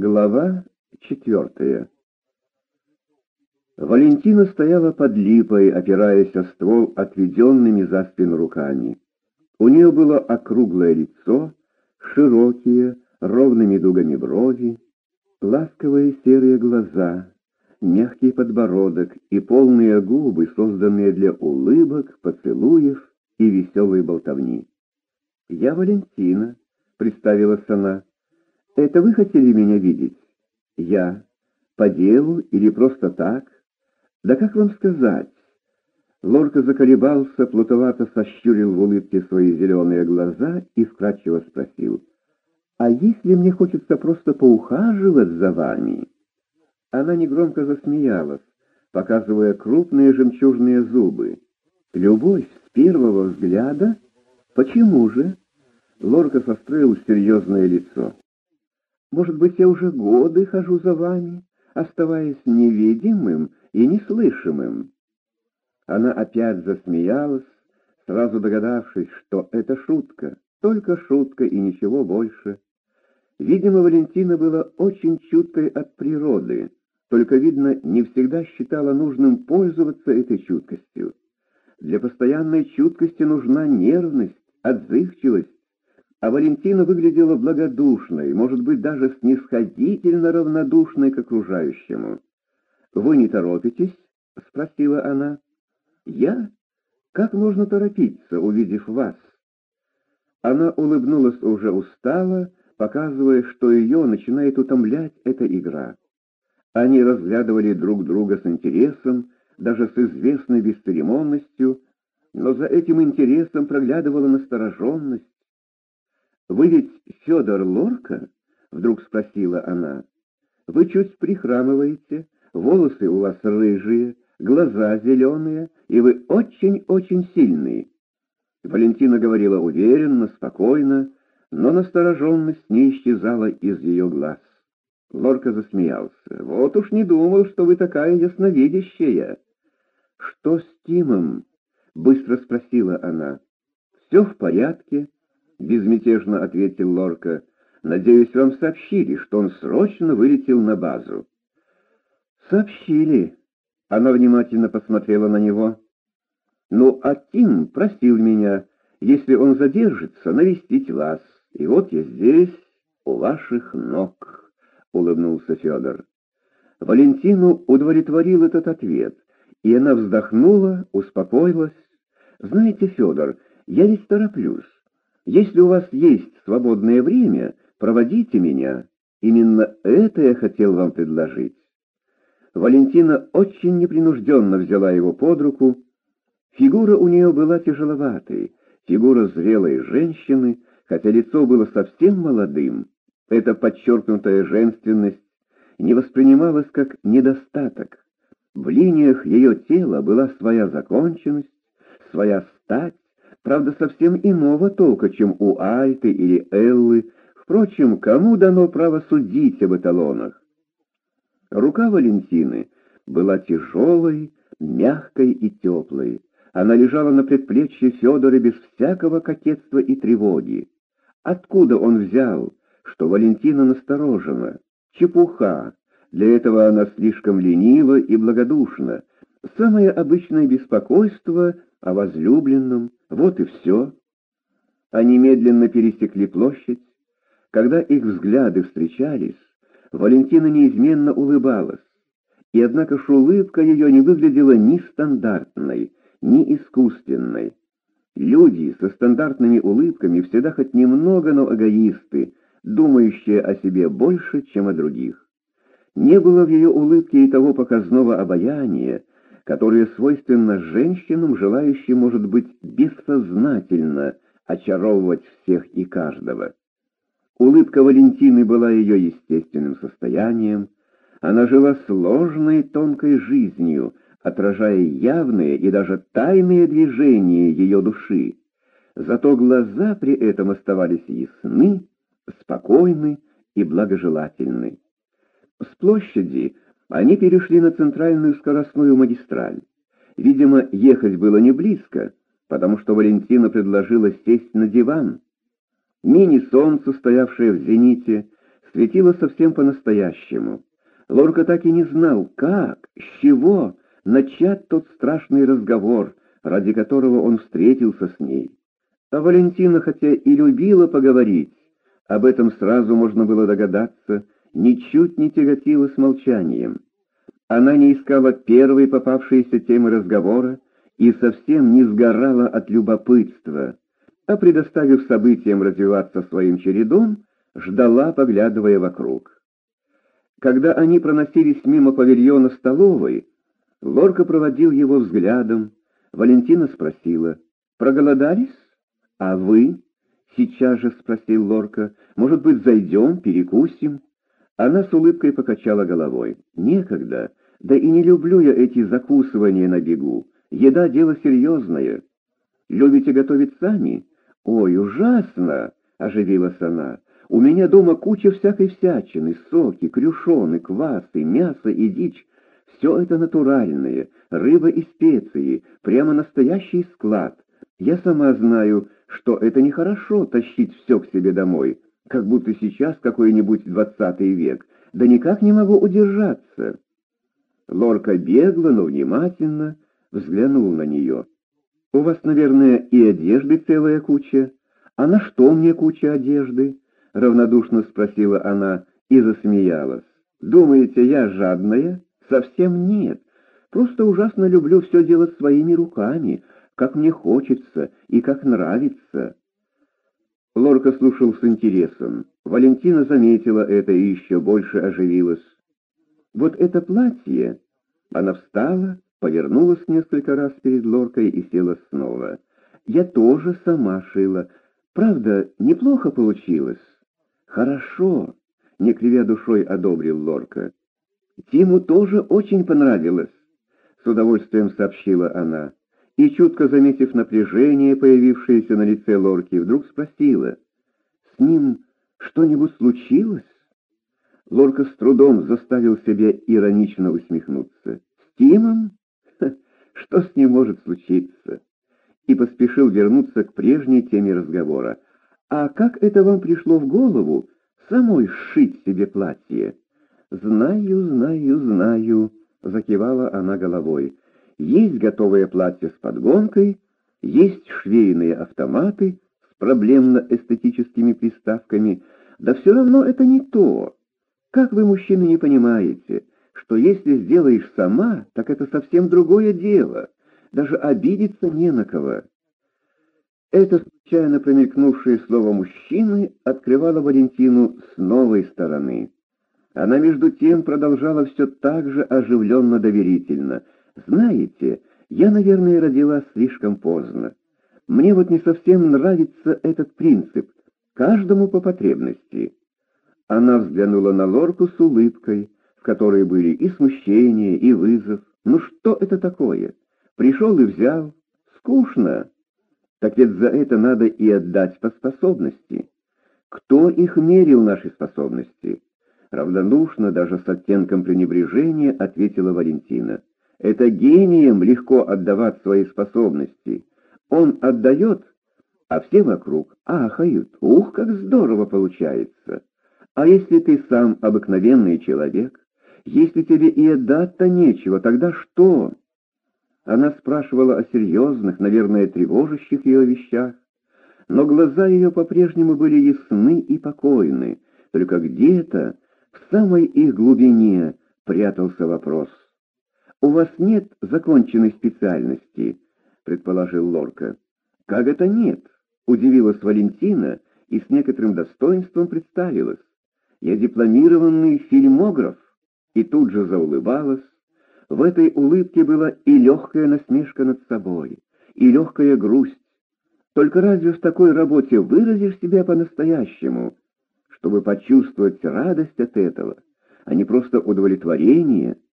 Глава четвертая Валентина стояла под липой, опираясь о ствол отведенными за спину руками. У нее было округлое лицо, широкие, ровными дугами брови, ласковые серые глаза, мягкий подбородок и полные губы, созданные для улыбок, поцелуев и веселой болтовни. «Я Валентина», — представилась она. «Это вы хотели меня видеть?» «Я. По делу или просто так?» «Да как вам сказать?» Лорка заколебался, плутовато сощурил в улыбке свои зеленые глаза и вкратчиво спросил. «А если мне хочется просто поухаживать за вами?» Она негромко засмеялась, показывая крупные жемчужные зубы. «Любовь с первого взгляда? Почему же?» Лорка состроил серьезное лицо. «Может быть, я уже годы хожу за вами, оставаясь невидимым и неслышимым?» Она опять засмеялась, сразу догадавшись, что это шутка, только шутка и ничего больше. Видимо, Валентина была очень чуткой от природы, только, видно, не всегда считала нужным пользоваться этой чуткостью. Для постоянной чуткости нужна нервность, отзывчивость, а Валентина выглядела благодушной, может быть, даже снисходительно равнодушной к окружающему. «Вы не торопитесь?» — спросила она. «Я? Как можно торопиться, увидев вас?» Она улыбнулась уже устало, показывая, что ее начинает утомлять эта игра. Они разглядывали друг друга с интересом, даже с известной бесцеремонностью, но за этим интересом проглядывала настороженность. «Вы ведь Федор Лорка?» — вдруг спросила она. «Вы чуть прихрамываете, волосы у вас рыжие, глаза зеленые, и вы очень-очень сильные». Валентина говорила уверенно, спокойно, но настороженность не исчезала из ее глаз. Лорка засмеялся. «Вот уж не думал, что вы такая ясновидящая». «Что с Тимом?» — быстро спросила она. «Все в порядке», — безмятежно ответил Лорка. «Надеюсь, вам сообщили, что он срочно вылетел на базу». «Сообщили». Она внимательно посмотрела на него. «Ну, а Тим просил меня, если он задержится, навестить вас. И вот я здесь, у ваших ног». — улыбнулся Федор. Валентину удовлетворил этот ответ, и она вздохнула, успокоилась. «Знаете, Федор, я ведь тороплюсь. Если у вас есть свободное время, проводите меня. Именно это я хотел вам предложить». Валентина очень непринужденно взяла его под руку. Фигура у нее была тяжеловатой, фигура зрелой женщины, хотя лицо было совсем молодым. Эта подчеркнутая женственность не воспринималась как недостаток. В линиях ее тела была своя законченность, своя стать, правда, совсем иного толка, чем у Альты или Эллы. Впрочем, кому дано право судить об эталонах? Рука Валентины была тяжелой, мягкой и теплой. Она лежала на предплечье Федора без всякого кокетства и тревоги. Откуда он взял что Валентина насторожена. Чепуха. Для этого она слишком ленива и благодушна. Самое обычное беспокойство о возлюбленном. Вот и все. Они медленно пересекли площадь. Когда их взгляды встречались, Валентина неизменно улыбалась. И однако ж улыбка ее не выглядела ни стандартной, ни искусственной. Люди со стандартными улыбками всегда хоть немного, но эгоисты, думающая о себе больше, чем о других. Не было в ее улыбке и того показного обаяния, которое свойственно женщинам, желающим, может быть, бессознательно очаровывать всех и каждого. Улыбка Валентины была ее естественным состоянием, она жила сложной тонкой жизнью, отражая явные и даже тайные движения ее души. Зато глаза при этом оставались ясны, спокойны и благожелательны. С площади они перешли на центральную скоростную магистраль. Видимо, ехать было не близко, потому что Валентина предложила сесть на диван. Мини-солнце, стоявшее в зените, светило совсем по-настоящему. Лорка так и не знал, как, с чего начать тот страшный разговор, ради которого он встретился с ней. А Валентина, хотя и любила поговорить, об этом сразу можно было догадаться, ничуть не тяготила с молчанием. Она не искала первой попавшейся темы разговора и совсем не сгорала от любопытства, а, предоставив событиям развиваться своим чередом, ждала, поглядывая вокруг. Когда они проносились мимо павильона столовой, Лорка проводил его взглядом. Валентина спросила, «Проголодались? А вы?» Сейчас же спросил Лорка, «Может быть, зайдем, перекусим?» Она с улыбкой покачала головой. «Некогда. Да и не люблю я эти закусывания на бегу. Еда — дело серьезное. Любите готовить сами? Ой, ужасно!» — оживилась она. «У меня дома куча всякой всячины, соки, крюшоны, квасы, мясо и дичь. Все это натуральное, рыба и специи, прямо настоящий склад. Я сама знаю, что это нехорошо тащить все к себе домой, как будто сейчас какой-нибудь двадцатый век, да никак не могу удержаться». Лорка бегло, но внимательно взглянул на нее. «У вас, наверное, и одежды целая куча. А на что мне куча одежды?» — равнодушно спросила она и засмеялась. «Думаете, я жадная? Совсем нет. Просто ужасно люблю все делать своими руками, как мне хочется и как нравится». Лорка слушал с интересом. Валентина заметила это и еще больше оживилась. «Вот это платье...» Она встала, повернулась несколько раз перед Лоркой и села снова. «Я тоже сама шила. Правда, неплохо получилось?» «Хорошо», — не кривя душой одобрил Лорка. «Тиму тоже очень понравилось», — с удовольствием сообщила она. И, чутко заметив напряжение, появившееся на лице Лорки, вдруг спросила, «С ним что-нибудь случилось?» Лорка с трудом заставил себя иронично усмехнуться. «С Тимом? Ха, что с ним может случиться?» И поспешил вернуться к прежней теме разговора. «А как это вам пришло в голову самой сшить себе платье?» «Знаю, знаю, знаю», — закивала она головой. «Есть готовое платье с подгонкой, есть швейные автоматы с проблемно-эстетическими приставками, да все равно это не то». Как вы, мужчины, не понимаете, что если сделаешь сама, так это совсем другое дело, даже обидеться не на кого. Это случайно промелькнувшее слово «мужчины» открывало Валентину с новой стороны. Она между тем продолжала все так же оживленно-доверительно. «Знаете, я, наверное, родилась слишком поздно. Мне вот не совсем нравится этот принцип. Каждому по потребности». Она взглянула на Лорку с улыбкой, в которой были и смущение, и вызов. Ну что это такое? Пришел и взял. Скучно. Так ведь за это надо и отдать по способности. Кто их мерил, наши способности? Равнодушно, даже с оттенком пренебрежения, ответила Валентина. Это гением легко отдавать свои способности. Он отдает, а все вокруг ахают. Ух, как здорово получается! А если ты сам обыкновенный человек, если тебе и отдать-то нечего, тогда что? Она спрашивала о серьезных, наверное, тревожащих ее вещах, но глаза ее по-прежнему были ясны и покойны, только где-то, в самой их глубине, прятался вопрос. «У вас нет законченной специальности?» — предположил Лорка. «Как это нет?» — удивилась Валентина и с некоторым достоинством представилась. Я дипломированный фильмограф, и тут же заулыбалась. В этой улыбке была и легкая насмешка над собой, и легкая грусть. Только разве в такой работе выразишь себя по-настоящему, чтобы почувствовать радость от этого, а не просто удовлетворение —